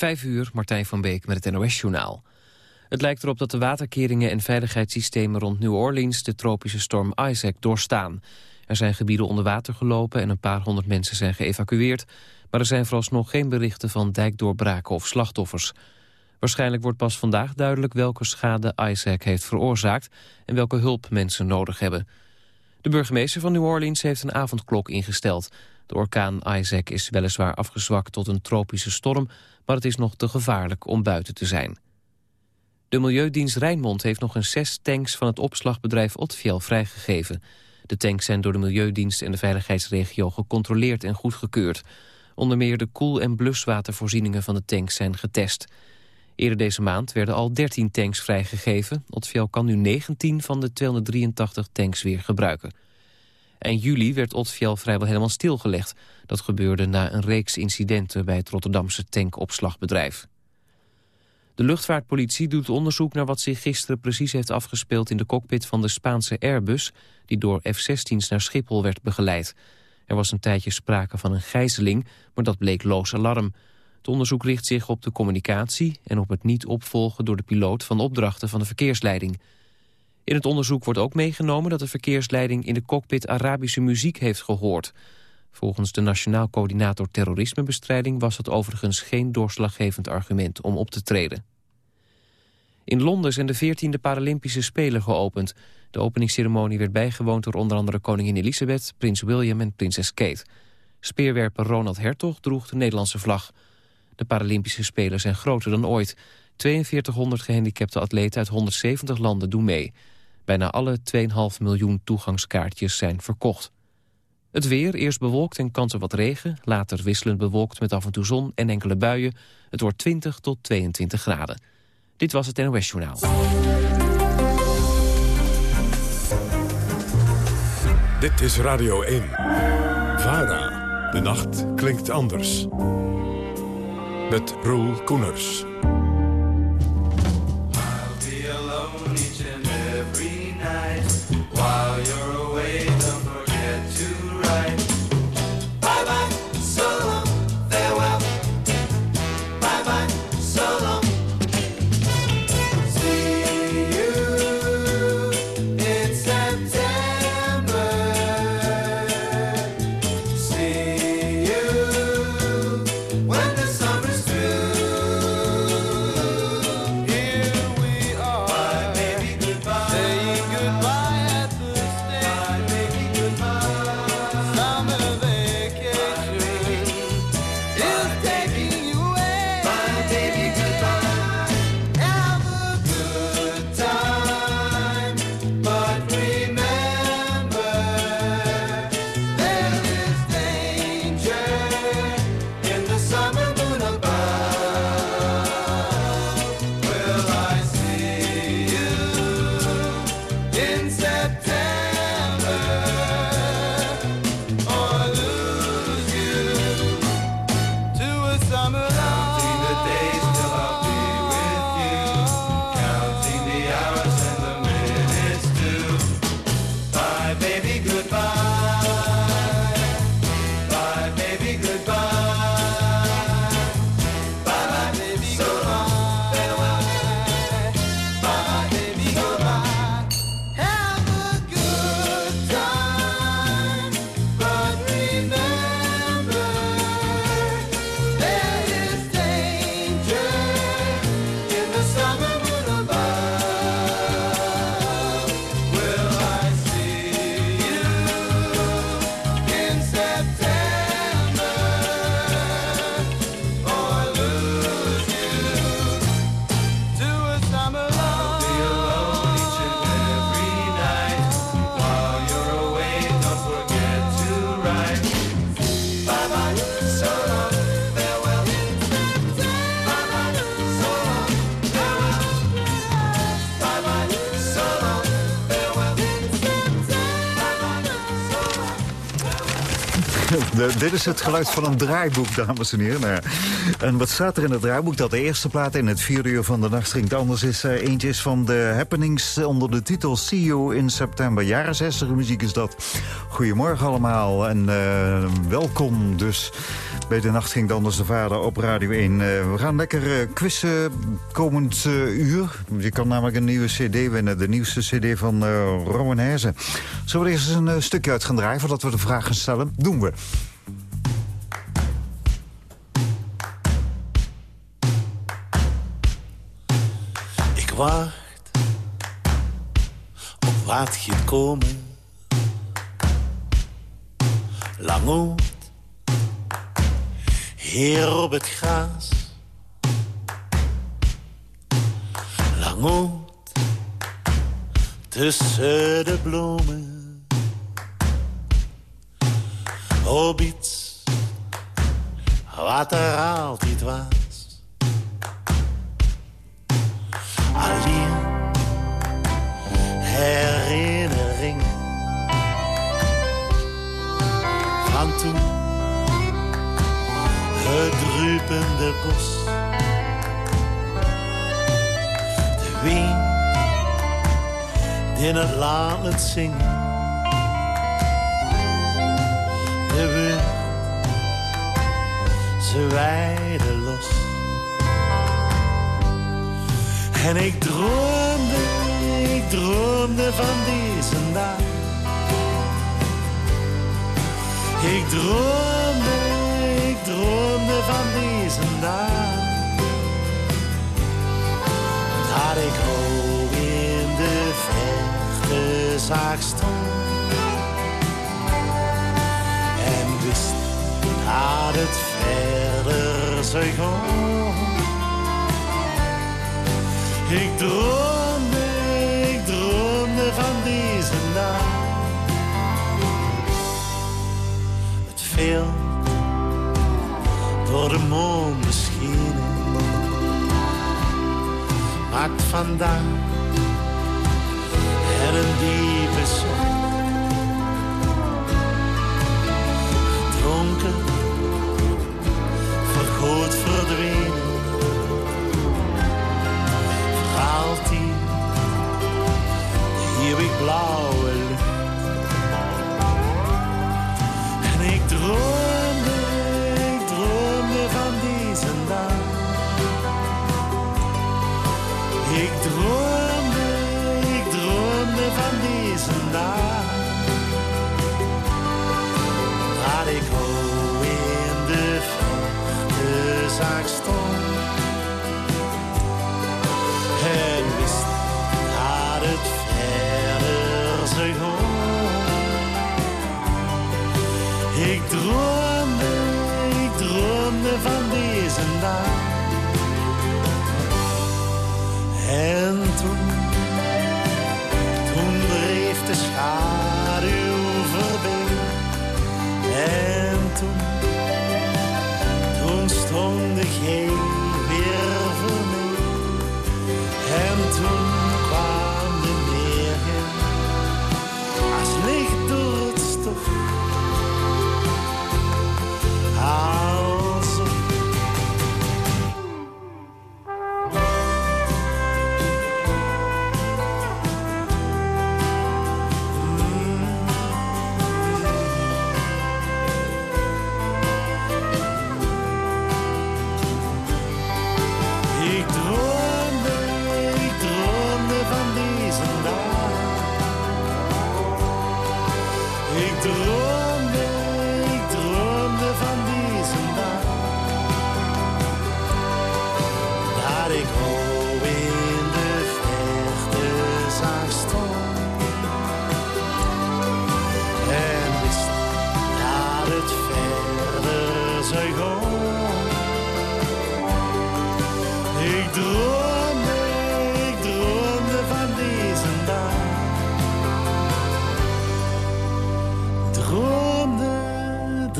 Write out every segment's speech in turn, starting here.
Vijf uur, Martijn van Beek met het NOS-journaal. Het lijkt erop dat de waterkeringen en veiligheidssystemen rond New Orleans de tropische storm Isaac doorstaan. Er zijn gebieden onder water gelopen en een paar honderd mensen zijn geëvacueerd, maar er zijn vooralsnog geen berichten van dijkdoorbraken of slachtoffers. Waarschijnlijk wordt pas vandaag duidelijk welke schade Isaac heeft veroorzaakt en welke hulp mensen nodig hebben. De burgemeester van New Orleans heeft een avondklok ingesteld. De orkaan Isaac is weliswaar afgezwakt tot een tropische storm... maar het is nog te gevaarlijk om buiten te zijn. De Milieudienst Rijnmond heeft nog eens zes tanks van het opslagbedrijf Otfiel vrijgegeven. De tanks zijn door de Milieudienst en de veiligheidsregio gecontroleerd en goedgekeurd. Onder meer de koel- en bluswatervoorzieningen van de tanks zijn getest. Eerder deze maand werden al 13 tanks vrijgegeven. Otfiel kan nu 19 van de 283 tanks weer gebruiken. Eind juli werd Otfiel vrijwel helemaal stilgelegd. Dat gebeurde na een reeks incidenten bij het Rotterdamse tankopslagbedrijf. De luchtvaartpolitie doet onderzoek naar wat zich gisteren precies heeft afgespeeld in de cockpit van de Spaanse Airbus, die door F-16's naar Schiphol werd begeleid. Er was een tijdje sprake van een gijzeling, maar dat bleek loos alarm. Het onderzoek richt zich op de communicatie en op het niet opvolgen door de piloot van opdrachten van de verkeersleiding. In het onderzoek wordt ook meegenomen dat de verkeersleiding in de cockpit Arabische muziek heeft gehoord. Volgens de Nationaal Coördinator Terrorismebestrijding was het overigens geen doorslaggevend argument om op te treden. In Londen zijn de 14e Paralympische Spelen geopend. De openingsceremonie werd bijgewoond door onder andere koningin Elisabeth, prins William en prinses Kate. Speerwerper Ronald Hertog droeg de Nederlandse vlag. De Paralympische Spelen zijn groter dan ooit. 4200 gehandicapte atleten uit 170 landen doen mee. Bijna alle 2,5 miljoen toegangskaartjes zijn verkocht. Het weer, eerst bewolkt en kans op wat regen. Later wisselend bewolkt met af en toe zon en enkele buien. Het wordt 20 tot 22 graden. Dit was het NOS Journaal. Dit is Radio 1. VARA. De nacht klinkt anders. Met Roel Koeners. Dit is het geluid van een draaiboek, dames en heren. Nou en wat staat er in het draaiboek? Dat de eerste plaat in het vierde uur van de nacht ging anders is. Uh, eentje is van de happenings onder de titel You in September. Jaren 60 muziek is dat. Goedemorgen allemaal en uh, welkom dus bij de Nacht ging anders de vader op Radio 1. Uh, we gaan lekker uh, quizzen komend uur. Je kan namelijk een nieuwe cd winnen. De nieuwste cd van Rowan Herzen. Zullen we eerst eens een stukje uit gaan draaien voordat we de vraag gaan stellen? Doen we. Wacht op wat gaat komen. Lang uit, hier op het gras. Lang tussen de bloemen. Op iets wat er altijd was. Alleen herinnering. Van toen. Het drupende bos, de wind die het laat zingen, de wind, ze weiden los. En ik droomde, ik droomde van deze dag. Ik droomde, ik droomde van deze dag. Dat ik hoog in de verte zag staan. En wist dat het verder zou gaan. Ik droomde, ik droomde van deze dag. Het veel door de maan beschenen. Maakt vandaag en een diepe zorg. Dronken, vergoed verdwenen eeuwig blauwe lucht. En ik droomde, ik droomde van deze dag. Ik droomde, ik droomde van deze dag. Dat ik hoog in de verte zag stond.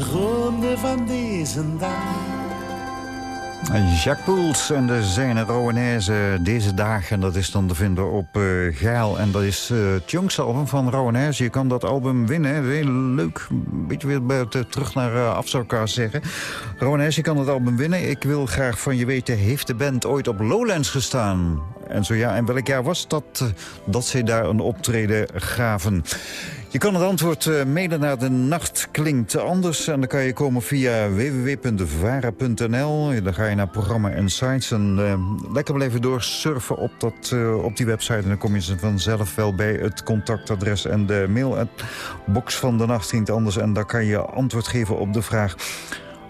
Ronde van deze dag. Jacques Poels en de Zijne Rowenaise deze dagen. Dat is dan te vinden op uh, Geil. En dat is uh, het jongste album van Rowenaise. Je kan dat album winnen. Heel leuk. Een beetje weer eh, terug naar uh, zeggen. Rowenaise, je kan het album winnen. Ik wil graag van je weten, heeft de band ooit op Lowlands gestaan? En zo ja, en welk jaar was dat dat ze daar een optreden gaven? Je kan het antwoord uh, mailen naar de nacht klinkt anders. En dan kan je komen via www.vara.nl. Dan ga je naar programma en sites. En uh, lekker blijven doorsurfen op, dat, uh, op die website. En dan kom je vanzelf wel bij het contactadres en de mailbox van de nacht klinkt anders. En dan kan je antwoord geven op de vraag...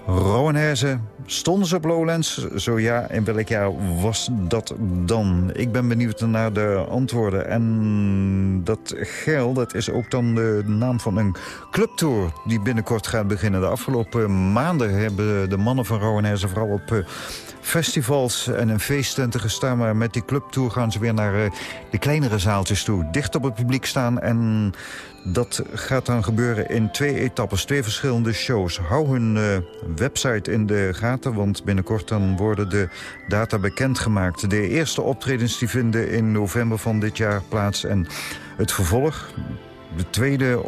Rowanheze, stonden ze op Lowlands? Zo ja, in welk jaar was dat dan? Ik ben benieuwd naar de antwoorden. En dat geld, dat is ook dan de naam van een clubtour... die binnenkort gaat beginnen. De afgelopen maanden hebben de mannen van Rowanheze vooral op... Eh, festivals en een feesttenten gestaan. Maar met die clubtour gaan ze weer naar uh, de kleinere zaaltjes toe. Dicht op het publiek staan en dat gaat dan gebeuren in twee etappes, twee verschillende shows. Hou hun uh, website in de gaten, want binnenkort dan worden de data bekendgemaakt. De eerste optredens die vinden in november van dit jaar plaats. En het vervolg, de tweede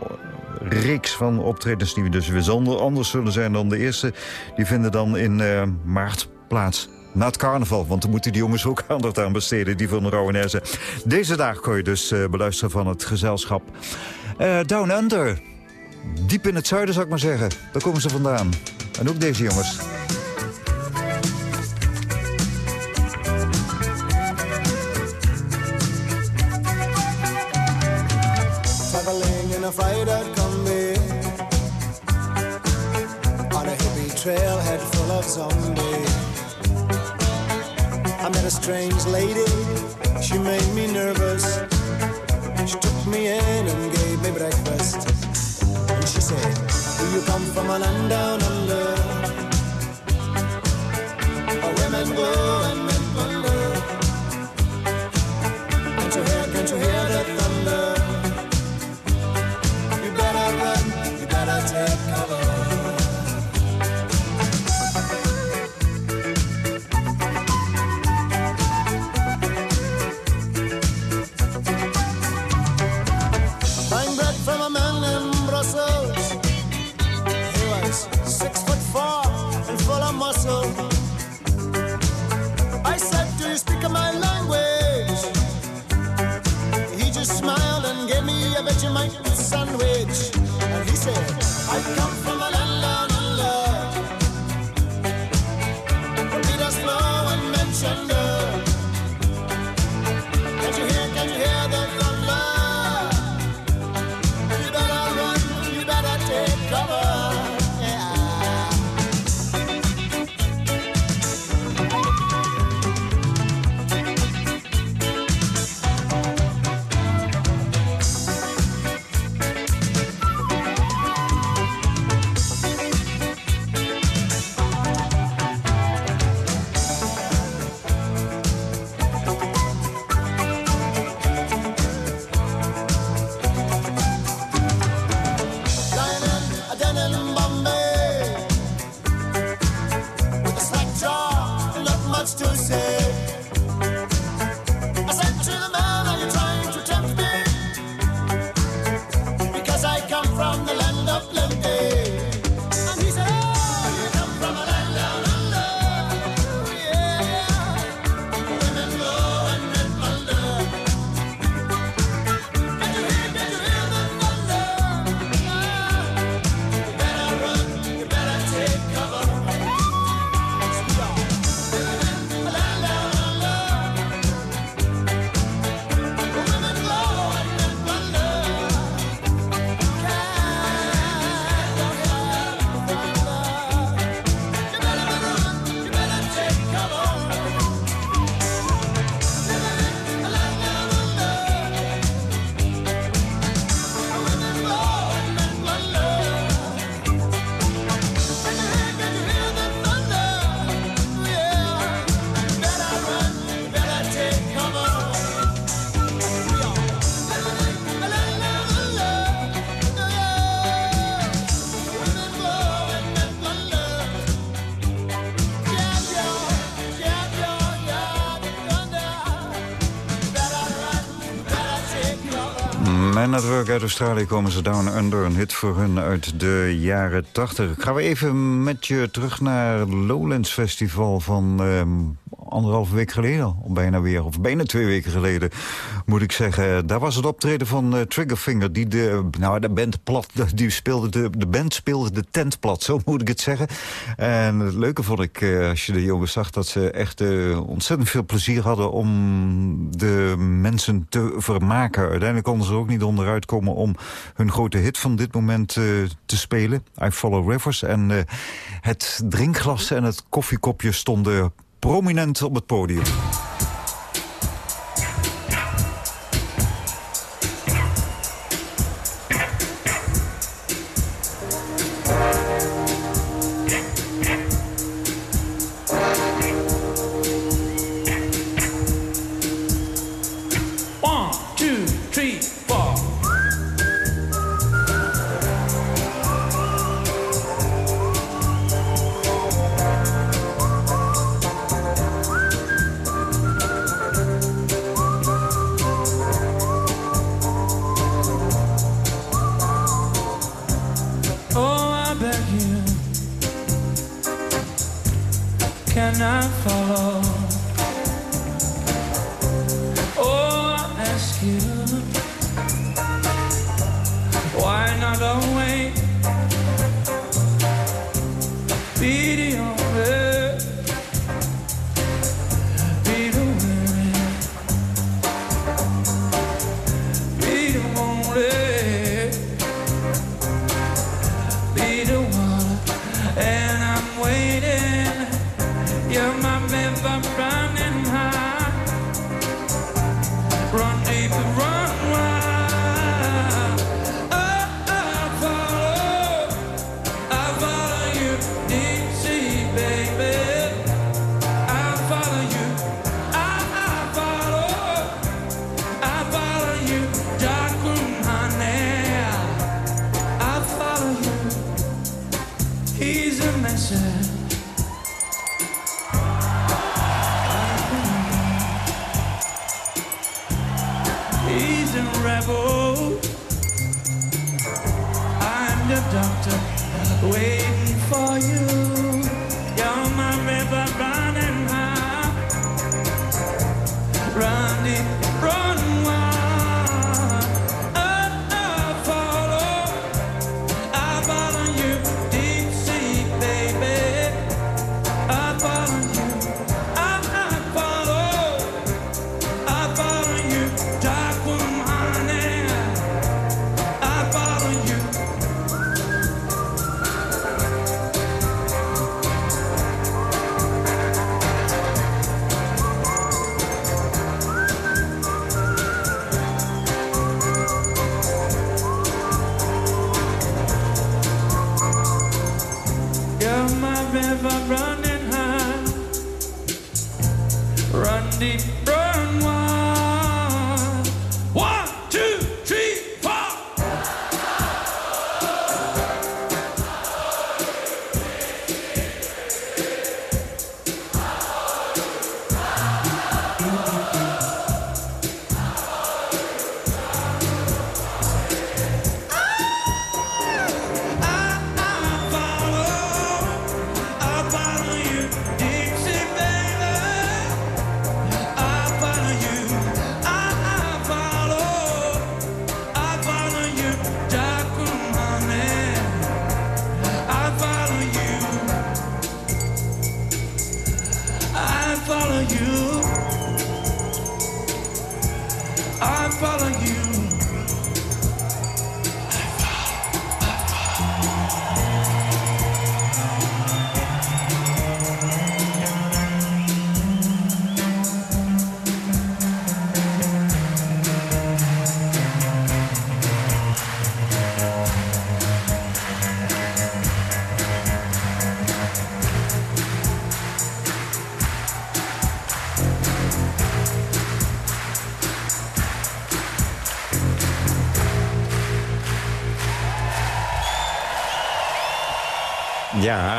reeks van optredens die we dus weer anders zullen zijn dan de eerste... die vinden dan in uh, maart plaats na het carnaval. Want dan moeten die jongens ook aandacht aan besteden, die van Rouwenaise. Deze dag kon je dus uh, beluisteren van het gezelschap uh, Down Under. Diep in het zuiden, zou ik maar zeggen. Daar komen ze vandaan. En ook deze jongens. Trailhead full of zombies I met a strange lady, uit Australië komen ze Down Under. Een hit voor hun uit de jaren 80. Gaan we even met je terug naar Lowlands Festival van ehm, anderhalve week geleden. Of bijna weer, of bijna twee weken geleden moet ik zeggen. Daar was het optreden van uh, Triggerfinger. Die de, nou, de band plat, die speelde de, de band speelde de tent plat, zo moet ik het zeggen. En het leuke vond ik, uh, als je de jongens zag... dat ze echt uh, ontzettend veel plezier hadden om de mensen te vermaken. Uiteindelijk konden ze er ook niet onderuit komen om hun grote hit van dit moment te spelen. I Follow Rivers. En het drinkglas en het koffiekopje stonden prominent op het podium. follow you. I follow you.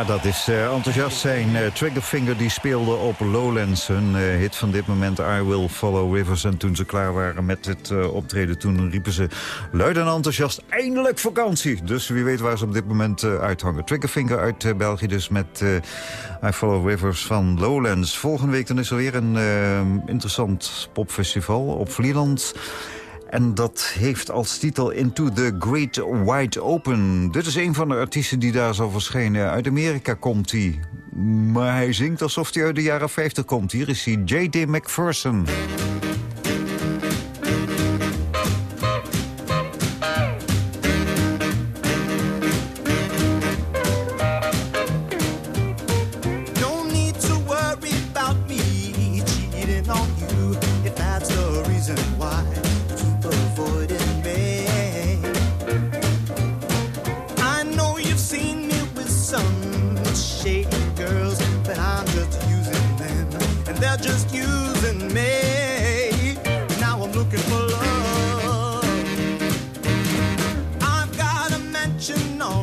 Dat is uh, enthousiast zijn. Uh, Triggerfinger die speelde op Lowlands. Hun uh, hit van dit moment, I Will Follow Rivers. En toen ze klaar waren met het optreden, toen riepen ze luid en enthousiast... eindelijk vakantie! Dus wie weet waar ze op dit moment uithangen. Triggerfinger uit België dus met I Follow Rivers van Lowlands. Volgende week dan is er weer een interessant popfestival op Vlieland... En dat heeft als titel Into the Great Wide Open. Dit is een van de artiesten die daar zal verschijnen. Uit Amerika komt hij. Maar hij zingt alsof hij uit de jaren 50 komt. Hier is hij, J.D. McPherson. All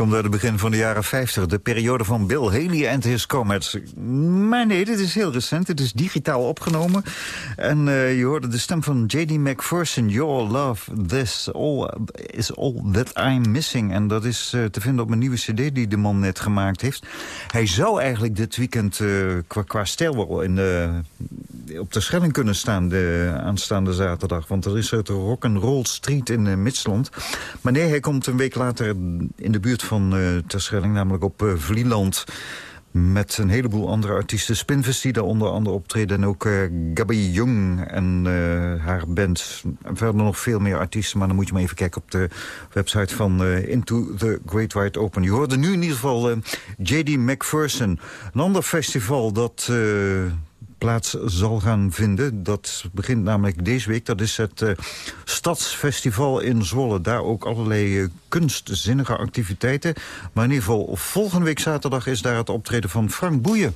komt uit het begin van de jaren 50. De periode van Bill Haley en his Comets. Maar nee, dit is heel recent. Het is digitaal opgenomen. En uh, je hoorde de stem van J.D. McPherson. Your love, this all, is all that I'm missing. En dat is uh, te vinden op een nieuwe cd die de man net gemaakt heeft. Hij zou eigenlijk dit weekend qua, qua stijl wel in de op de Schelling kunnen staan de aanstaande zaterdag. Want er is het Rock'n'Roll Street in Midsland. Maar nee, hij komt een week later in de buurt van uh, Terschelling, namelijk op uh, Vlieland met een heleboel andere artiesten. Spinvis die daar onder andere optreden. En ook uh, Gabi Jung en haar band. En verder nog veel meer artiesten. Maar dan moet je maar even kijken op de website van Into the Great Wide Open. Je hoorde nu in ieder geval J.D. McPherson. Een ander festival dat plaats zal gaan vinden. Dat begint namelijk deze week. Dat is het uh, Stadsfestival in Zwolle. Daar ook allerlei uh, kunstzinnige activiteiten. Maar in ieder geval volgende week zaterdag is daar het optreden van Frank Boeien.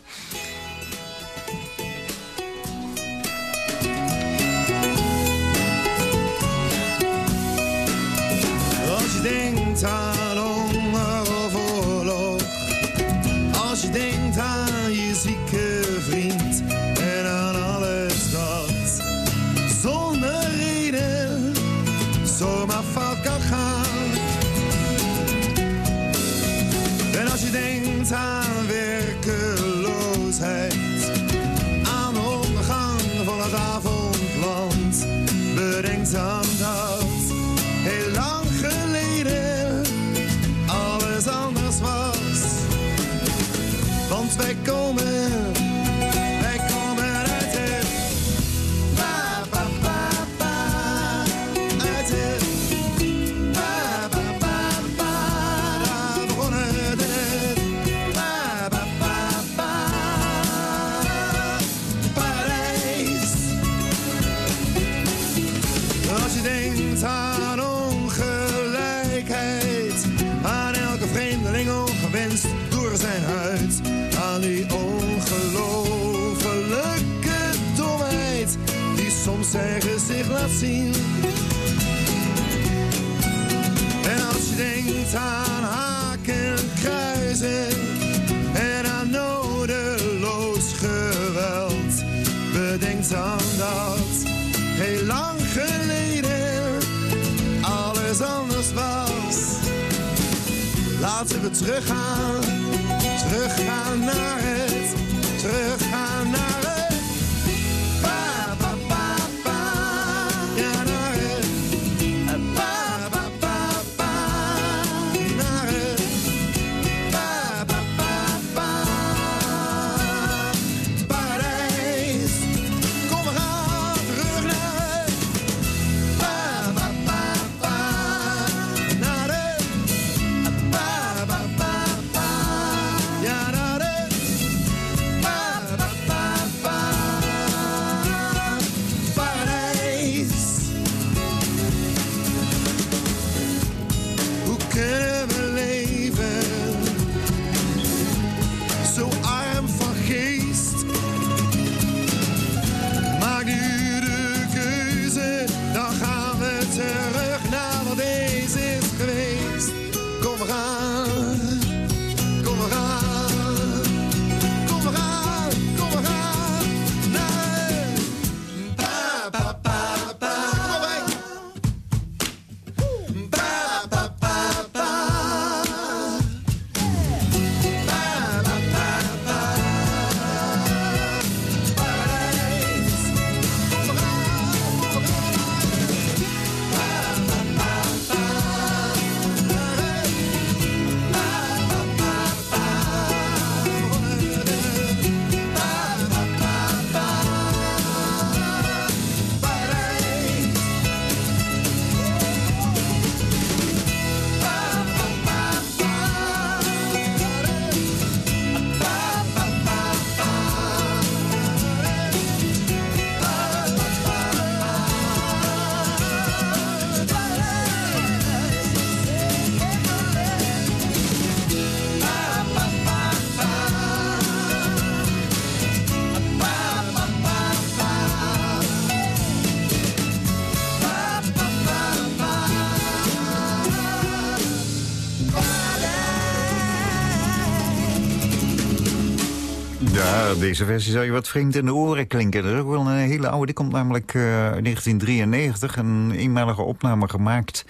Deze versie zou je wat vreemd in de oren klinken. Dat is ook wel een hele oude. Die komt namelijk eh, uit 1993. Een eenmalige opname gemaakt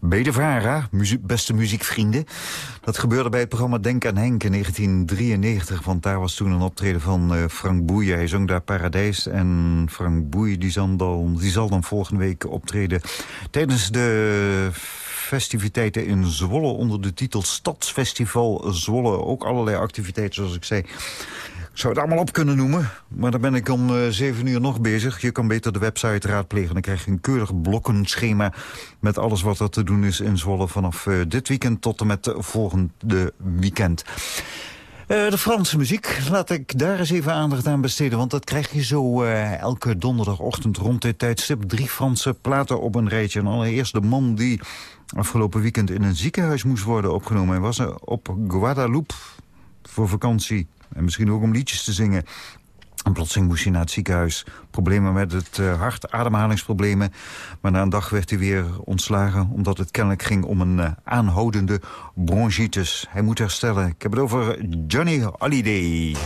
bij de VARA. Beste muziekvrienden. Dat gebeurde bij het programma Denk aan Henk in 1993. Want daar was toen een optreden van eh, Frank Boeien. Hij zong daar Paradijs. En Frank Boeien die zal, dan, die zal dan volgende week optreden... tijdens de festiviteiten in Zwolle onder de titel Stadsfestival Zwolle. Ook allerlei activiteiten, zoals ik zei. Zou het allemaal op kunnen noemen, maar dan ben ik om uh, 7 uur nog bezig. Je kan beter de website raadplegen. Dan krijg je een keurig blokkenschema met alles wat er te doen is in Zwolle... vanaf uh, dit weekend tot en met de volgende weekend. Uh, de Franse muziek, laat ik daar eens even aandacht aan besteden. Want dat krijg je zo elke donderdagochtend rond dit tijdstip. Drie Franse platen op een rijtje. En allereerst de man die afgelopen weekend in een ziekenhuis moest worden opgenomen. Hij was op Guadeloupe voor vakantie. En misschien ook om liedjes te zingen. En plotseling moest hij naar het ziekenhuis. Problemen met het uh, hart, ademhalingsproblemen. Maar na een dag werd hij weer ontslagen... omdat het kennelijk ging om een uh, aanhoudende bronchitis. Hij moet herstellen. Ik heb het over Johnny Holiday.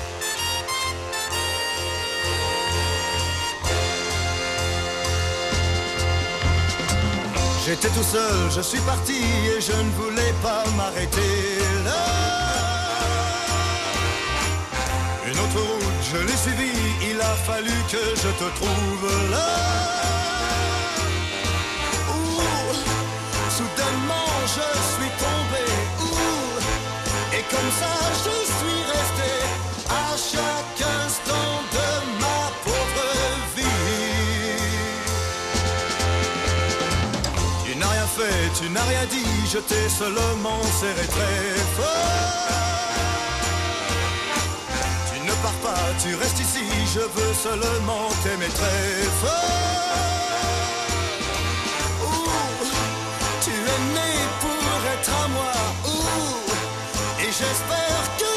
J'étais tout seul, je suis parti et je ne voulais pas m'arrêter. Je l'ai suivi, il a fallu que je te trouve là. Ouh, soudainement je suis tombé. Ouh, et comme ça je suis resté à chaque instant de ma pauvre vie. Tu n'as rien fait, tu n'as rien dit, je t'ai seulement serré très fort. Tu restes ici, je veux seulement t'aimer très fort. Ouh, tu es né pour être à moi, et j'espère que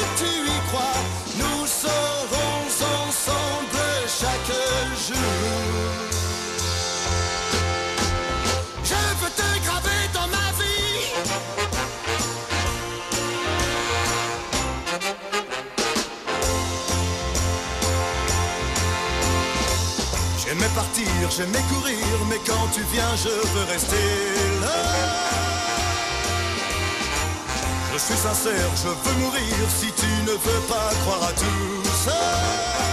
j'aimais courir, mais quand tu viens, je veux rester là. Je suis sincère, je veux mourir si tu ne veux pas croire à tout ça.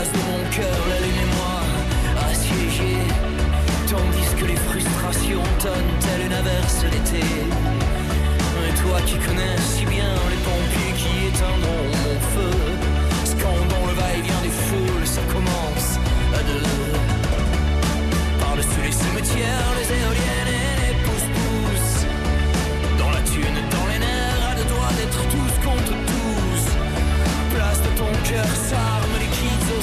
Place de mon cœur, la lune et moi, assiégés. Tandis que les frustrations tonnent telle une averse d'été. Et toi qui connais si bien les pompiers qui éteindront mon feu. Scandons le va-et-vient des foules, ça commence à deux. Par-dessus les cimetières, les éoliennes et les pouces-pouces. Dans la thune, dans les nerfs, à deux doigts d'être tous contre tous. Place de ton cœur, s'arme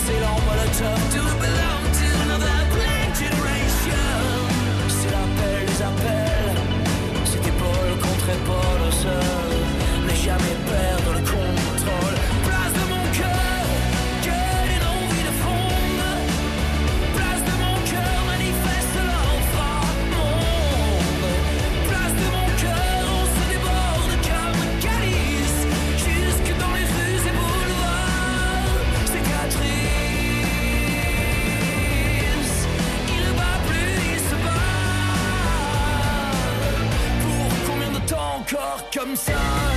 aux élans molotov. To belong to another black generation. C'est l'appel des appels. Épaule contre seul. Mais some sorry.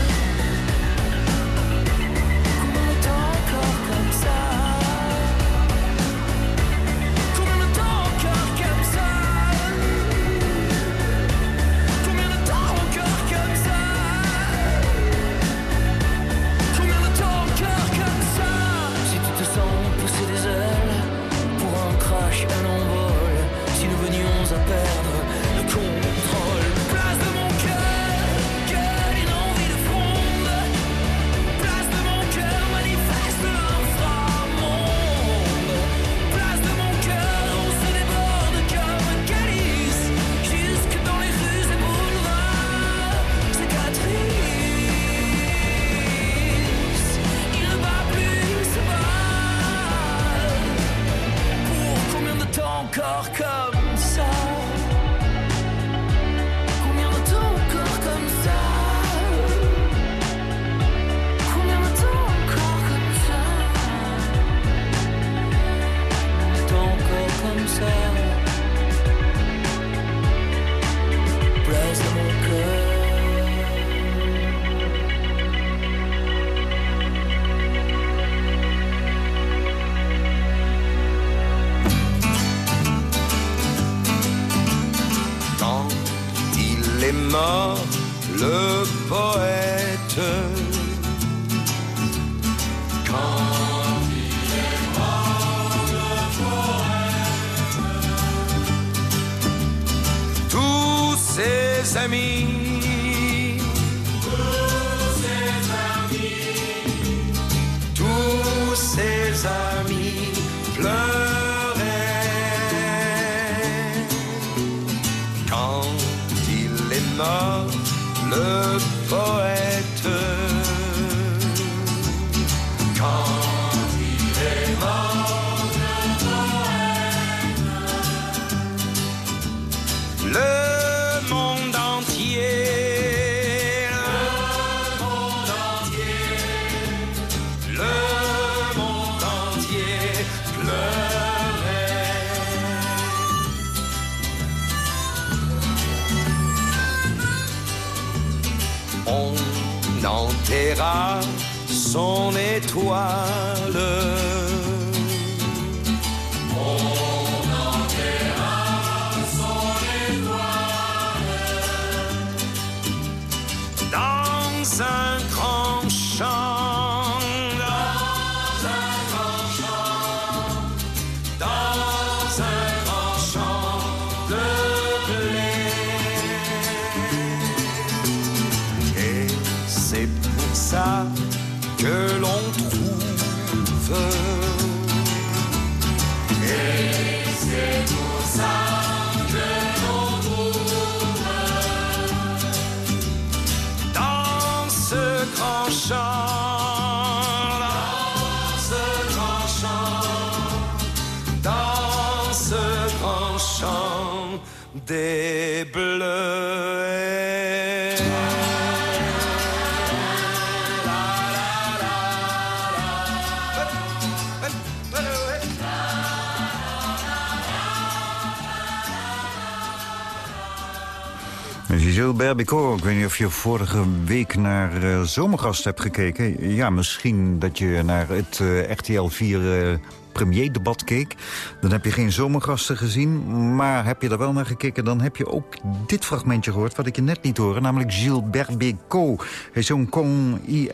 Ik weet niet of je vorige week naar eh, Zomergast hebt gekeken. Ja, misschien dat je naar het eh, RTL 4 eh, premierdebat keek. Dan heb je geen zomergasten gezien. Maar heb je er wel naar gekeken, dan heb je ook dit fragmentje gehoord... wat ik je net niet hoorde, namelijk Gilbert Bécaud. Hij Con il,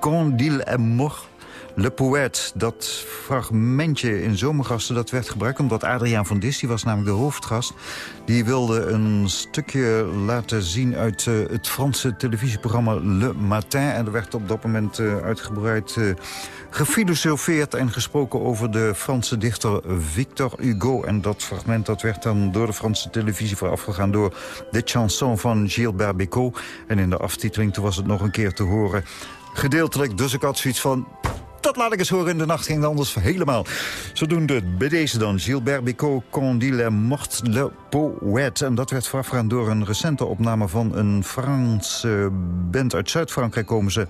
Con il mort... Le Poète, dat fragmentje in Zomergasten, dat werd gebruikt... omdat Adriaan van Dis, die was namelijk de hoofdgast... die wilde een stukje laten zien uit eh, het Franse televisieprogramma Le Matin. En er werd op dat moment eh, uitgebreid uh, gefilosofeerd en gesproken... over de Franse dichter Victor Hugo. En dat fragment dat werd dan door de Franse televisie voorafgegaan... door de chanson van Gilbert Bécaud. En in de aftiteling toen was het nog een keer te horen... Gedeeltelijk, dus ik had zoiets van... Dat laat ik eens horen in de nacht ging het anders helemaal. Zodoende bij deze dan Gilbert Bécaud, Condile Mort le Poète. En dat werd voorafgegaan door een recente opname van een Franse band uit Zuid-Frankrijk komen ze.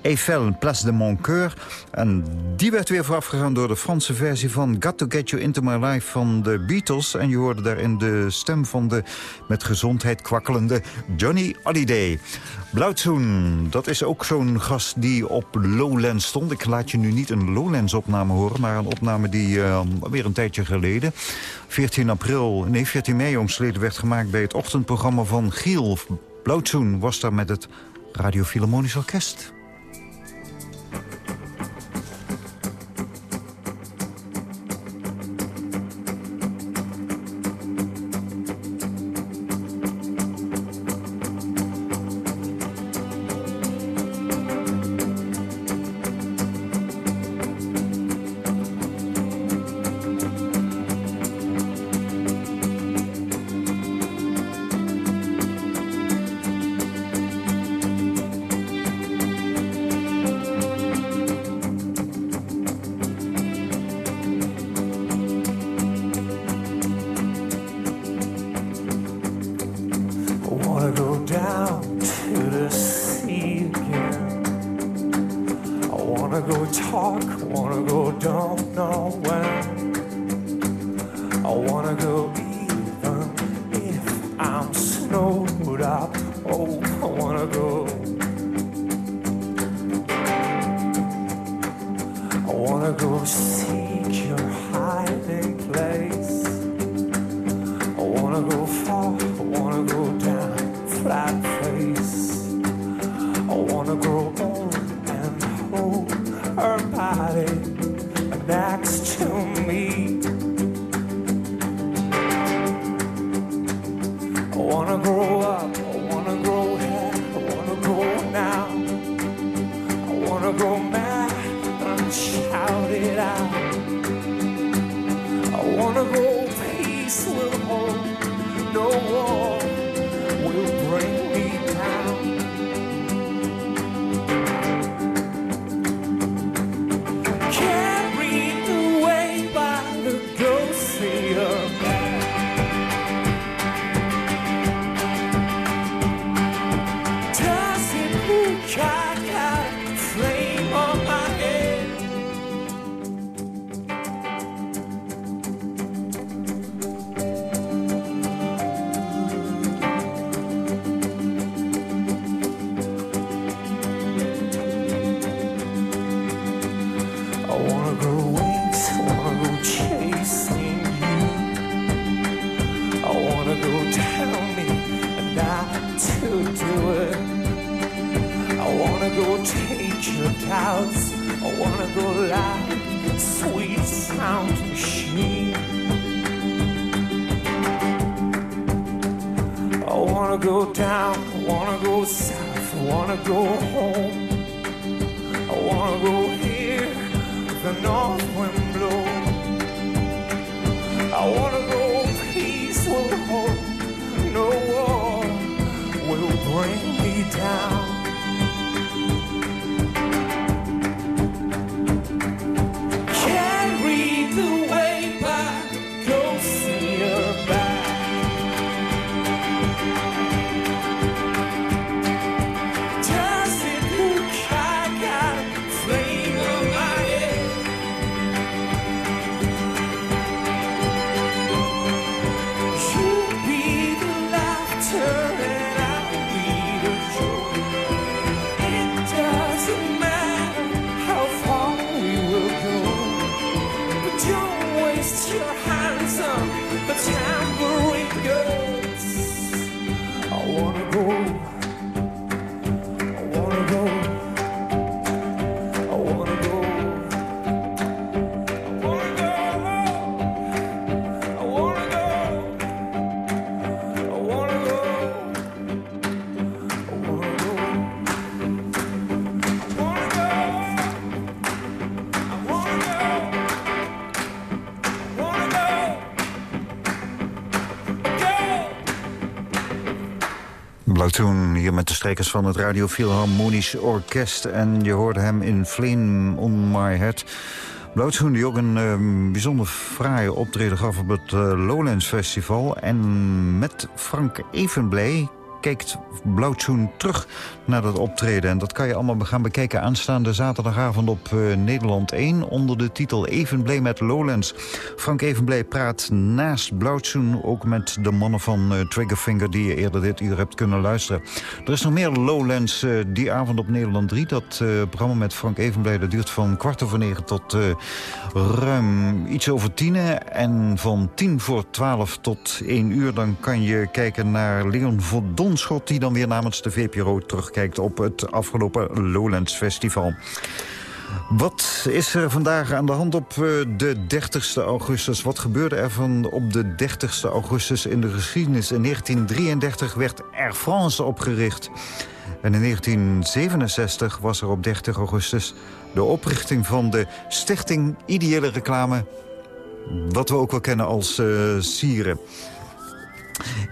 Eiffel, Place de Mon Coeur. En die werd weer voorafgegaan door de Franse versie van Got to Get You Into My Life van de Beatles. En je hoorde daarin de stem van de met gezondheid kwakkelende Johnny Holiday. Blauwtsoen, dat is ook zo'n gast die op Lowlands stond. Ik laat nu niet een Lowlands-opname horen... maar een opname die uh, weer een tijdje geleden... 14 april, nee 14 mei jongsleden werd gemaakt... bij het ochtendprogramma van Giel. Blauwtsoen was daar met het Radio Philharmonisch Orkest. Me down. Strekers van het Radio Philharmonisch Orkest. En je hoorde hem in Flame on My Head. Blauwtoen die ook een eh, bijzonder fraaie optreden gaf op het eh, Lowlands Festival. En met Frank Evenblij kijkt Blauwtsoen terug naar dat optreden. En dat kan je allemaal gaan bekijken aanstaande zaterdagavond op eh, Nederland 1... onder de titel Evenblij met Lowlands. Frank Evenblij praat naast Blauwtsoen ook met de mannen van eh, Triggerfinger... die je eerder dit uur hebt kunnen luisteren. Er is nog meer Lowlands eh, die avond op Nederland 3. Dat programma met Frank Evenblij dat duurt van kwart over negen tot ruim iets over tienen. En van tien voor twaalf tot één uur... dan kan je kijken naar Leon van Donschot... die dan weer namens de VPRO terugkijkt op het afgelopen Lowlands Festival. Wat is er vandaag aan de hand op eh, de 30 augustus? Wat gebeurde er van op de 30 augustus in de geschiedenis? In 1933 werd Air France opgericht. En in 1967 was er op 30 augustus de oprichting van de Stichting Ideële Reclame... wat we ook wel kennen als uh, Sieren.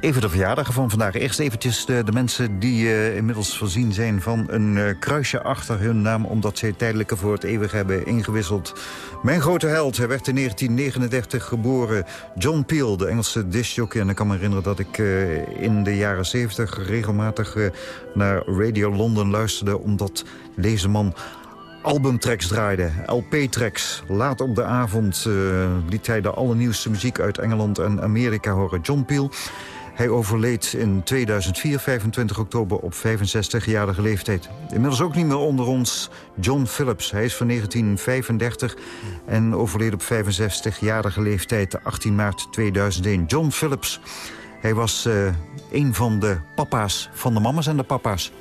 Even de verjaardagen van vandaag. Eerst eventjes de, mensen die uh, inmiddels voorzien zijn van een uh, kruisje achter hun naam... omdat zij tijdelijke voor het eeuwig hebben ingewisseld. Mijn grote held, hij werd in 1939 geboren. John Peel, de Engelse discjockey. En ik kan me herinneren dat ik uh, in de jaren 70 regelmatig naar Radio London luisterde... omdat deze man albumtracks draaide, LP-tracks. Laat op de avond uh, liet hij de allernieuwste muziek uit Engeland en Amerika horen. John Peel, hij overleed in 2004, 25 oktober, op 65-jarige leeftijd. Inmiddels ook niet meer onder ons John Phillips. Hij is van 1935 en overleed op 65-jarige leeftijd, 18 maart 2001. John Phillips, hij was uh, een van de papa's van de mama's en de papa's.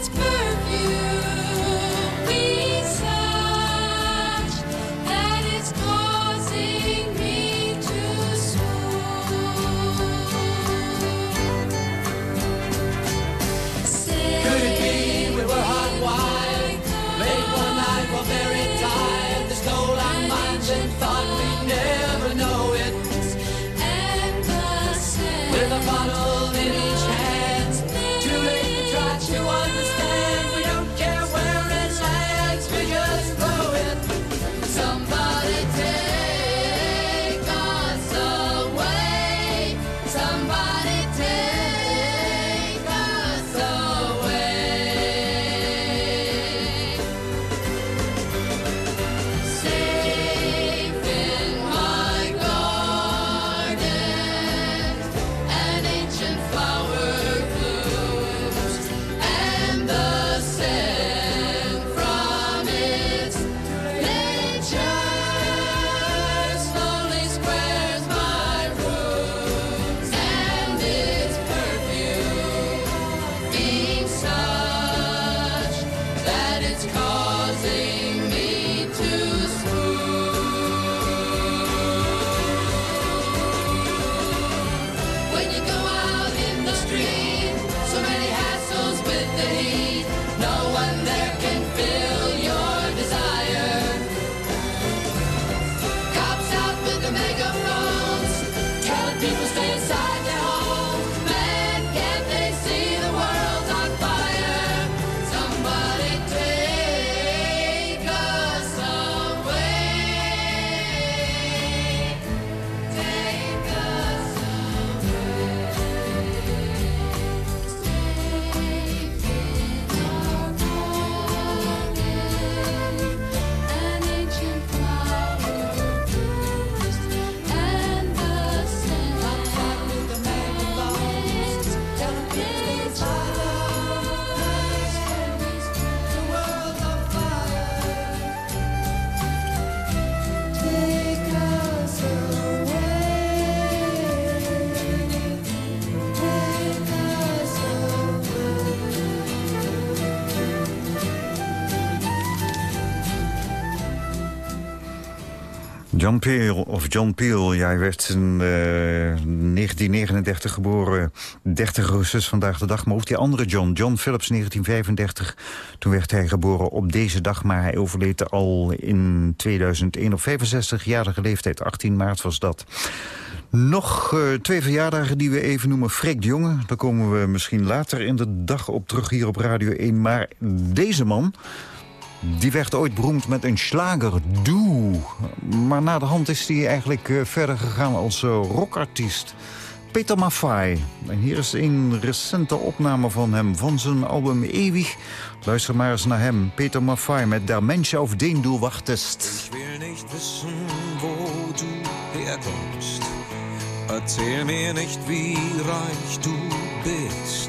It's good. John Peel, of John Peel, ja, hij werd in uh, 1939 geboren, 30 augustus vandaag de dag. Maar ook die andere John, John Phillips, 1935, toen werd hij geboren op deze dag. Maar hij overleed al in 2001 op 65-jarige leeftijd, 18 maart was dat. Nog uh, twee verjaardagen die we even noemen. Freek de Jonge, daar komen we misschien later in de dag op terug hier op Radio 1. Maar deze man die werd ooit beroemd met een slager, Doe. Maar na de hand is hij eigenlijk uh, verder gegaan als uh, rockartiest. Peter Maffay. En hier is een recente opname van hem, van zijn album Ewig. Luister maar eens naar hem, Peter Maffay, met Der Mensch auf den du wartest. Ik wil niet wissen, wo du herkommst. Erzähl mir nicht, wie reich du bist.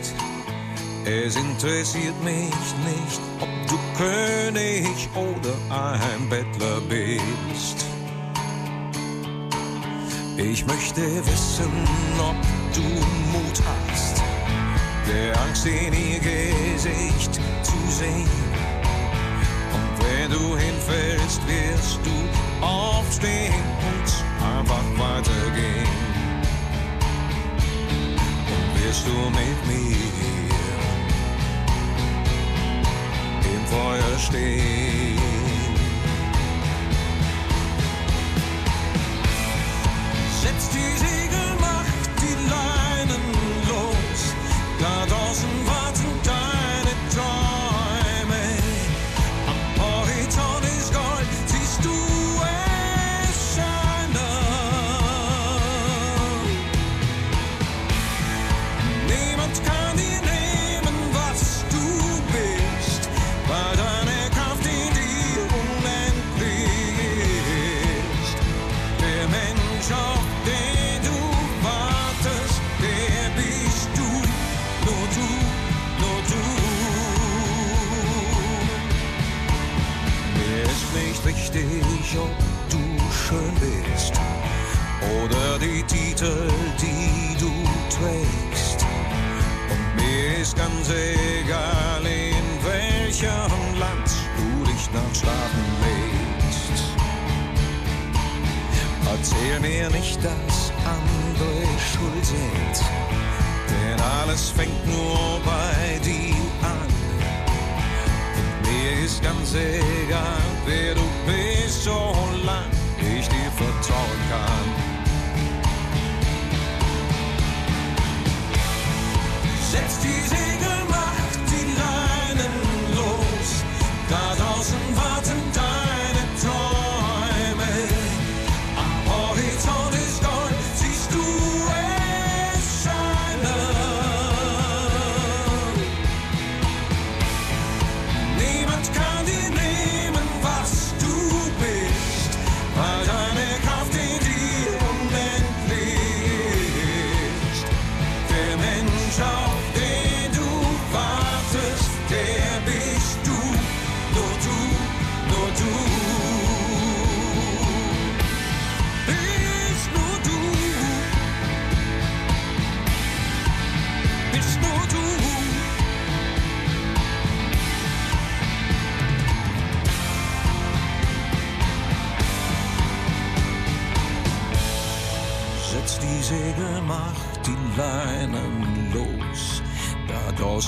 Es interessiert mich nicht, ob du König oder ein Bettler bist. Ich möchte wissen, ob du Mut hast, der Angst in ihr Gesicht zu sehen. Und wenn du hinfällst, wirst du aufstehen und einfach weitergehen. Und wirst du mit mir stehen.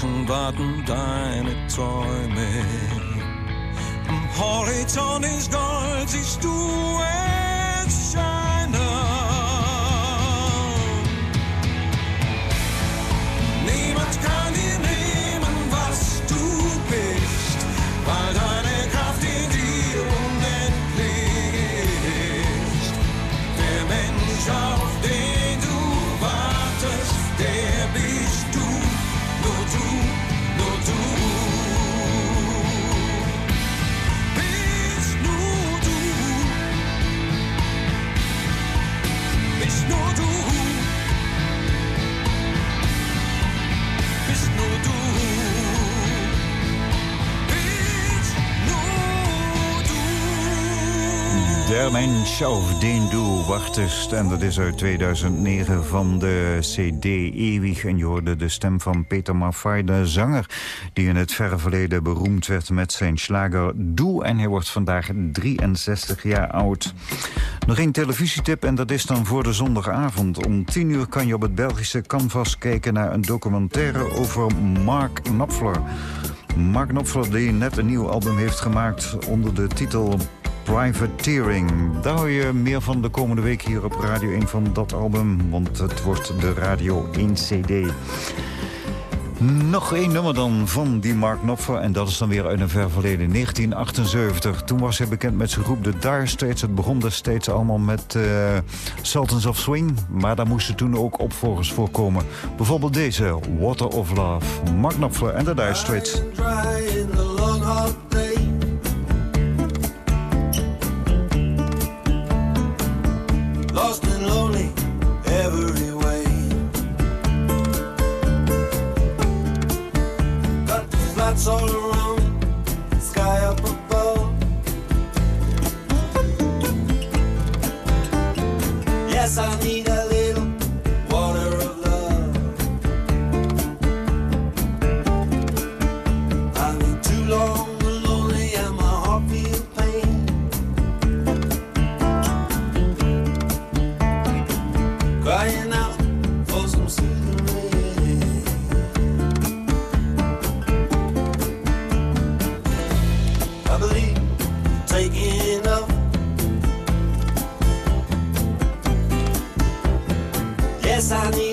Warten deine Träume. Am Horizont ist Gold, siehst du es auf den du wachtest. En dat is uit 2009 van de CD Ewig. En je hoorde de stem van Peter Maffay, de zanger... die in het verre verleden beroemd werd met zijn slager Doe. En hij wordt vandaag 63 jaar oud. Nog één televisietip en dat is dan voor de zondagavond. Om 10 uur kan je op het Belgische Canvas kijken naar een documentaire over Mark Knopfler. Mark Knopfler die net een nieuw album heeft gemaakt onder de titel Privateering. Daar hoor je meer van de komende week hier op Radio 1 van dat album. Want het wordt de Radio 1 CD. Nog één nummer dan van die Mark Knopfler. En dat is dan weer uit een ver verleden. 1978. Toen was hij bekend met zijn groep The Dire Straits. Het begon destijds allemaal met uh, Sultans of Swing. Maar daar moesten toen ook opvolgers voor komen. Bijvoorbeeld deze, Water of Love. Mark Knopfler en The Dire Straits. Flats all around, sky up above. Yes, I need Yes, I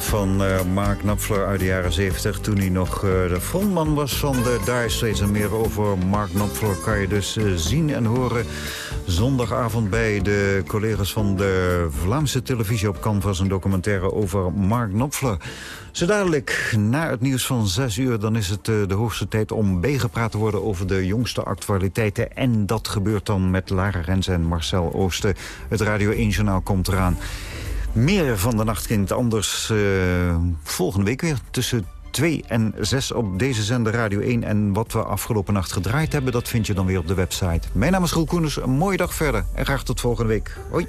Van eh, Mark Knopfler uit de jaren 70... toen hij nog eh, de frontman was van de Dire Straits. En meer over Mark Knopfler kan je dus eh, zien en horen... zondagavond bij de collega's van de Vlaamse televisie op Canvas... een documentaire over Mark Knopfler. Zo dadelijk, na het nieuws van 6 uur... dan is het de hoogste tijd om bijgepraat te worden... over de jongste actualiteiten. En dat gebeurt dan met Lara Rens en Marcel Oosten. Het Radio 1-journaal komt eraan. Meer van de nacht klinkt anders eh, volgende week weer tussen 2 en 6 op deze zender Radio 1. En wat we afgelopen nacht gedraaid hebben, dat vind je dan weer op de website. Mijn naam is Roel Koeners, een mooie dag verder en graag tot volgende week. Hoi.